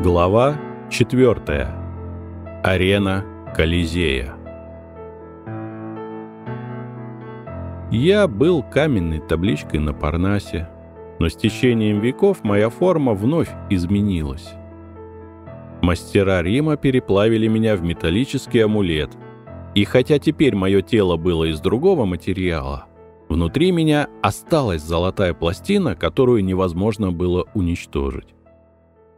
Глава 4. Арена Колизея. Я был каменной табличкой на Парнасе, но с течением веков моя форма вновь изменилась. Мастера Рима переплавили меня в металлический амулет, и хотя теперь мое тело было из другого материала, внутри меня осталась золотая пластина, которую невозможно было уничтожить.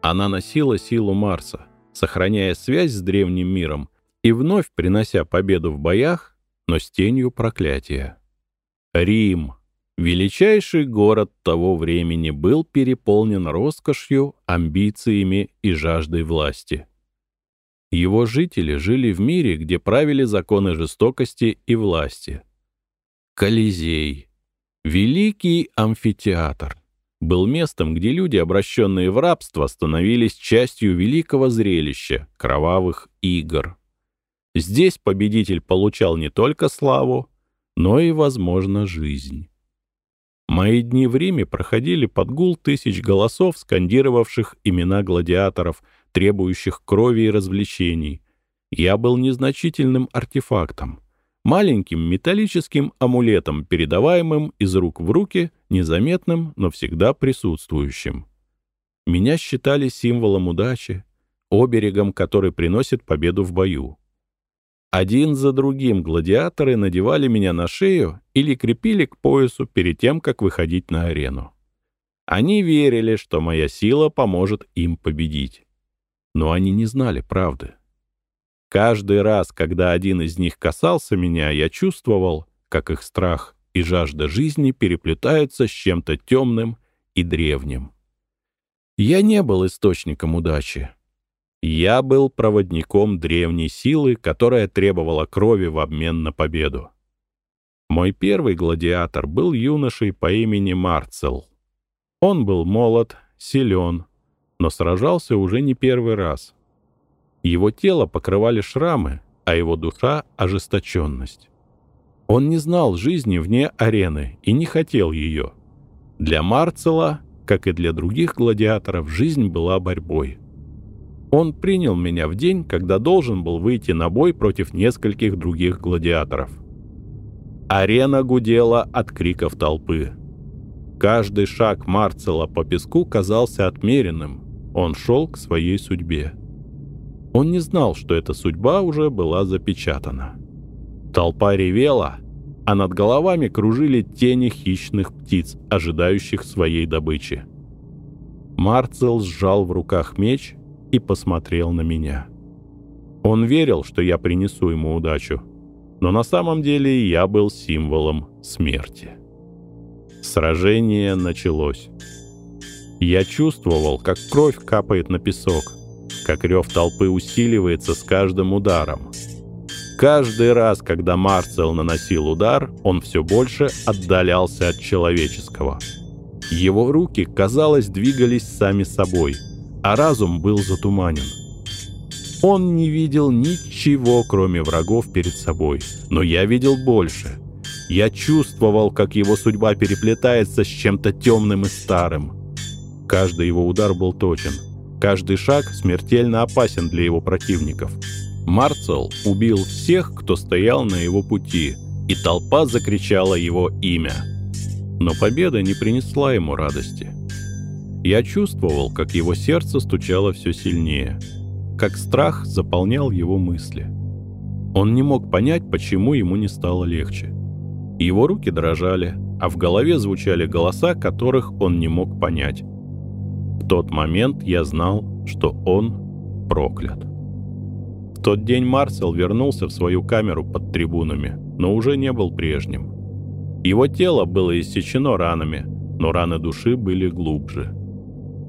Она носила силу Марса, сохраняя связь с древним миром и вновь принося победу в боях, но с тенью проклятия. Рим, величайший город того времени, был переполнен роскошью, амбициями и жаждой власти. Его жители жили в мире, где правили законы жестокости и власти. Колизей. Великий амфитеатр был местом, где люди, обращенные в рабство, становились частью великого зрелища — кровавых игр. Здесь победитель получал не только славу, но и, возможно, жизнь. Мои дни в Риме проходили под гул тысяч голосов, скандировавших имена гладиаторов, требующих крови и развлечений. Я был незначительным артефактом — маленьким металлическим амулетом, передаваемым из рук в руки, незаметным, но всегда присутствующим. Меня считали символом удачи, оберегом, который приносит победу в бою. Один за другим гладиаторы надевали меня на шею или крепили к поясу перед тем, как выходить на арену. Они верили, что моя сила поможет им победить. Но они не знали правды. Каждый раз, когда один из них касался меня, я чувствовал, как их страх и жажда жизни переплетаются с чем-то темным и древним. Я не был источником удачи. Я был проводником древней силы, которая требовала крови в обмен на победу. Мой первый гладиатор был юношей по имени Марцел. Он был молод, силен, но сражался уже не первый раз — его тело покрывали шрамы, а его душа — ожесточенность. Он не знал жизни вне арены и не хотел ее. Для Марцела, как и для других гладиаторов, жизнь была борьбой. Он принял меня в день, когда должен был выйти на бой против нескольких других гладиаторов. Арена гудела от криков толпы. Каждый шаг Марцела по песку казался отмеренным. Он шел к своей судьбе. Он не знал, что эта судьба уже была запечатана. Толпа ревела, а над головами кружили тени хищных птиц, ожидающих своей добычи. Марцел сжал в руках меч и посмотрел на меня. Он верил, что я принесу ему удачу, но на самом деле я был символом смерти. Сражение началось. Я чувствовал, как кровь капает на песок — как рев толпы усиливается с каждым ударом. Каждый раз, когда Марцел наносил удар, он все больше отдалялся от человеческого. Его руки, казалось, двигались сами собой, а разум был затуманен. Он не видел ничего, кроме врагов перед собой, но я видел больше. Я чувствовал, как его судьба переплетается с чем-то темным и старым. Каждый его удар был точен — Каждый шаг смертельно опасен для его противников. Марцел убил всех, кто стоял на его пути, и толпа закричала его имя. Но победа не принесла ему радости. Я чувствовал, как его сердце стучало все сильнее, как страх заполнял его мысли. Он не мог понять, почему ему не стало легче. Его руки дрожали, а в голове звучали голоса, которых он не мог понять тот момент я знал, что он проклят. Тот день Марсел вернулся в свою камеру под трибунами, но уже не был прежним. Его тело было иссечено ранами, но раны души были глубже.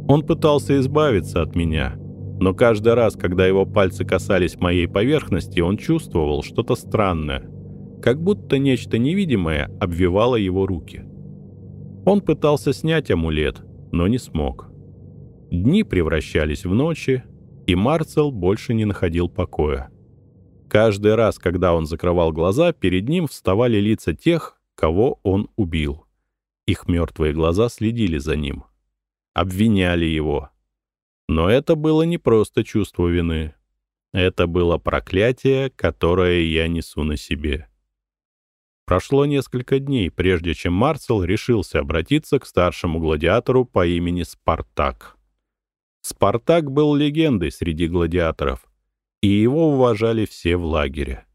Он пытался избавиться от меня, но каждый раз, когда его пальцы касались моей поверхности, он чувствовал что-то странное, как будто нечто невидимое обвивало его руки. Он пытался снять амулет, но не смог. Дни превращались в ночи, и Марцел больше не находил покоя. Каждый раз, когда он закрывал глаза, перед ним вставали лица тех, кого он убил. Их мертвые глаза следили за ним. Обвиняли его. Но это было не просто чувство вины. Это было проклятие, которое я несу на себе. Прошло несколько дней, прежде чем Марцел решился обратиться к старшему гладиатору по имени Спартак. Спартак был легендой среди гладиаторов, и его уважали все в лагере.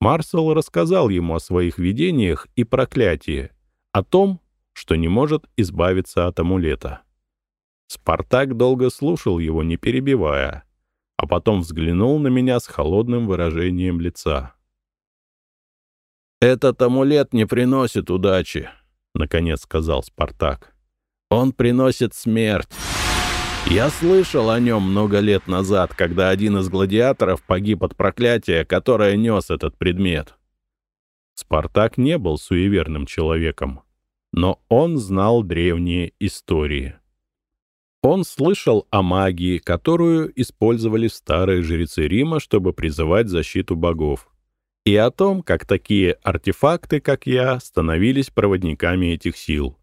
Марсел рассказал ему о своих видениях и проклятии, о том, что не может избавиться от амулета. Спартак долго слушал его, не перебивая, а потом взглянул на меня с холодным выражением лица. «Этот амулет не приносит удачи», — наконец сказал Спартак. «Он приносит смерть. Я слышал о нем много лет назад, когда один из гладиаторов погиб от проклятия, которое нес этот предмет». Спартак не был суеверным человеком, но он знал древние истории. Он слышал о магии, которую использовали старые жрецы Рима, чтобы призывать защиту богов и о том, как такие артефакты, как я, становились проводниками этих сил.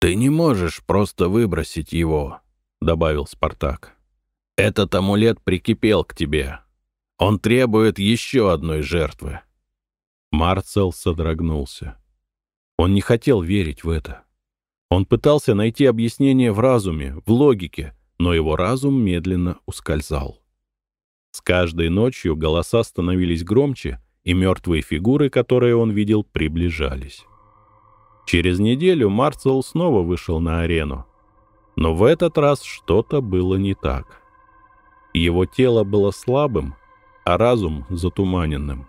«Ты не можешь просто выбросить его», — добавил Спартак. «Этот амулет прикипел к тебе. Он требует еще одной жертвы». Марцел содрогнулся. Он не хотел верить в это. Он пытался найти объяснение в разуме, в логике, но его разум медленно ускользал. С каждой ночью голоса становились громче, и мертвые фигуры, которые он видел, приближались. Через неделю Марцел снова вышел на арену. Но в этот раз что-то было не так. Его тело было слабым, а разум затуманенным.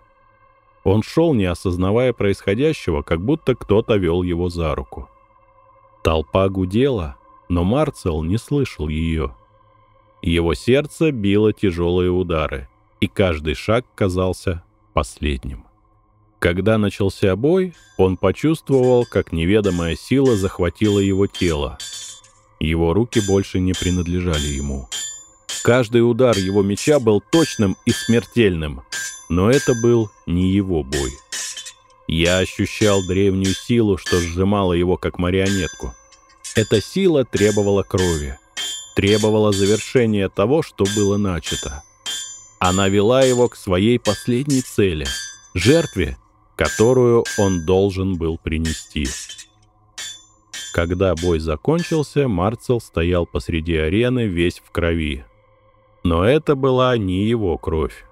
Он шел, не осознавая происходящего, как будто кто-то вел его за руку. Толпа гудела, но Марцел не слышал ее. Его сердце било тяжелые удары, и каждый шаг казался последним. Когда начался бой, он почувствовал, как неведомая сила захватила его тело. Его руки больше не принадлежали ему. Каждый удар его меча был точным и смертельным, но это был не его бой. Я ощущал древнюю силу, что сжимала его как марионетку. Эта сила требовала крови требовала завершения того, что было начато. Она вела его к своей последней цели — жертве, которую он должен был принести. Когда бой закончился, Марцел стоял посреди арены весь в крови. Но это была не его кровь.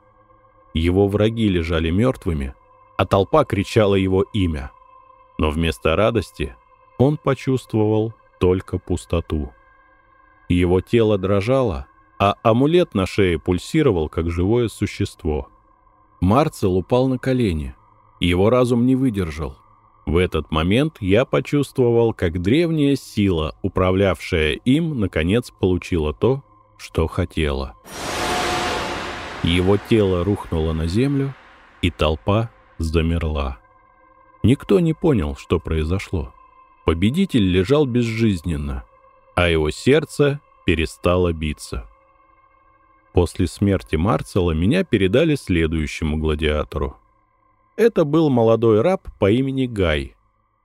Его враги лежали мертвыми, а толпа кричала его имя. Но вместо радости он почувствовал только пустоту. Его тело дрожало, а амулет на шее пульсировал, как живое существо. Марцел упал на колени. Его разум не выдержал. В этот момент я почувствовал, как древняя сила, управлявшая им, наконец получила то, что хотела. Его тело рухнуло на землю, и толпа замерла. Никто не понял, что произошло. Победитель лежал безжизненно — а его сердце перестало биться. После смерти Марцела меня передали следующему гладиатору. Это был молодой раб по имени Гай,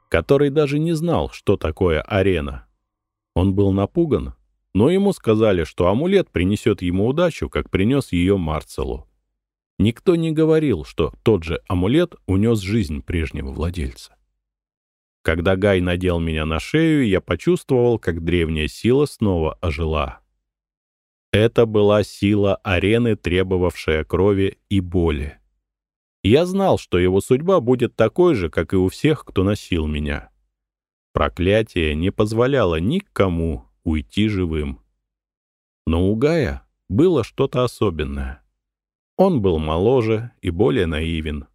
который даже не знал, что такое арена. Он был напуган, но ему сказали, что амулет принесет ему удачу, как принес ее Марцелу. Никто не говорил, что тот же амулет унес жизнь прежнего владельца. Когда Гай надел меня на шею, я почувствовал, как древняя сила снова ожила. Это была сила арены, требовавшая крови и боли. Я знал, что его судьба будет такой же, как и у всех, кто носил меня. Проклятие не позволяло никому уйти живым. Но у Гая было что-то особенное. Он был моложе и более наивен.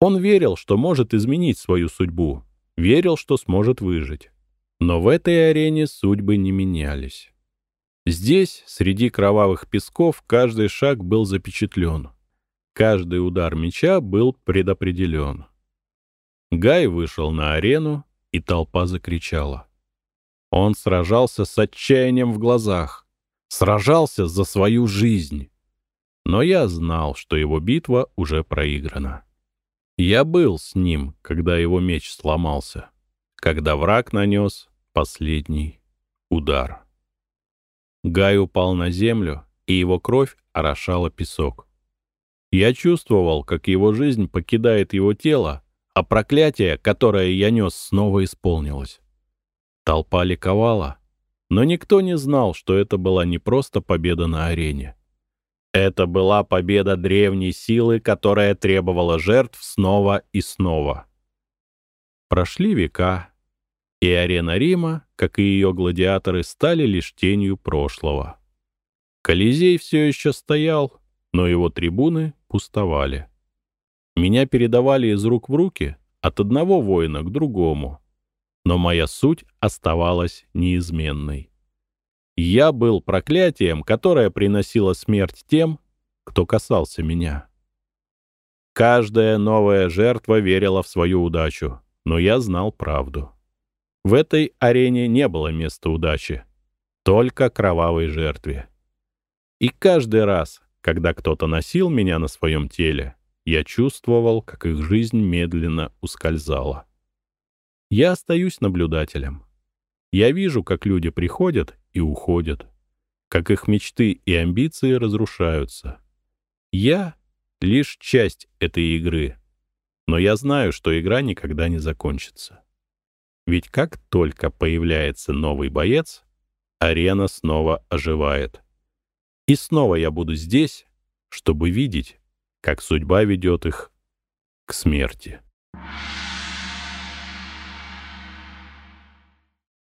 Он верил, что может изменить свою судьбу, верил, что сможет выжить. Но в этой арене судьбы не менялись. Здесь, среди кровавых песков, каждый шаг был запечатлен. Каждый удар меча был предопределен. Гай вышел на арену, и толпа закричала. Он сражался с отчаянием в глазах, сражался за свою жизнь. Но я знал, что его битва уже проиграна. Я был с ним, когда его меч сломался, когда враг нанес последний удар. Гай упал на землю, и его кровь орошала песок. Я чувствовал, как его жизнь покидает его тело, а проклятие, которое я нес, снова исполнилось. Толпа ликовала, но никто не знал, что это была не просто победа на арене. Это была победа древней силы, которая требовала жертв снова и снова. Прошли века, и арена Рима, как и ее гладиаторы, стали лишь тенью прошлого. Колизей все еще стоял, но его трибуны пустовали. Меня передавали из рук в руки от одного воина к другому, но моя суть оставалась неизменной. Я был проклятием, которое приносило смерть тем, кто касался меня. Каждая новая жертва верила в свою удачу, но я знал правду. В этой арене не было места удачи, только кровавой жертве. И каждый раз, когда кто-то носил меня на своем теле, я чувствовал, как их жизнь медленно ускользала. Я остаюсь наблюдателем. Я вижу, как люди приходят и уходят, как их мечты и амбиции разрушаются. Я — лишь часть этой игры, но я знаю, что игра никогда не закончится. Ведь как только появляется новый боец, арена снова оживает. И снова я буду здесь, чтобы видеть, как судьба ведет их к смерти.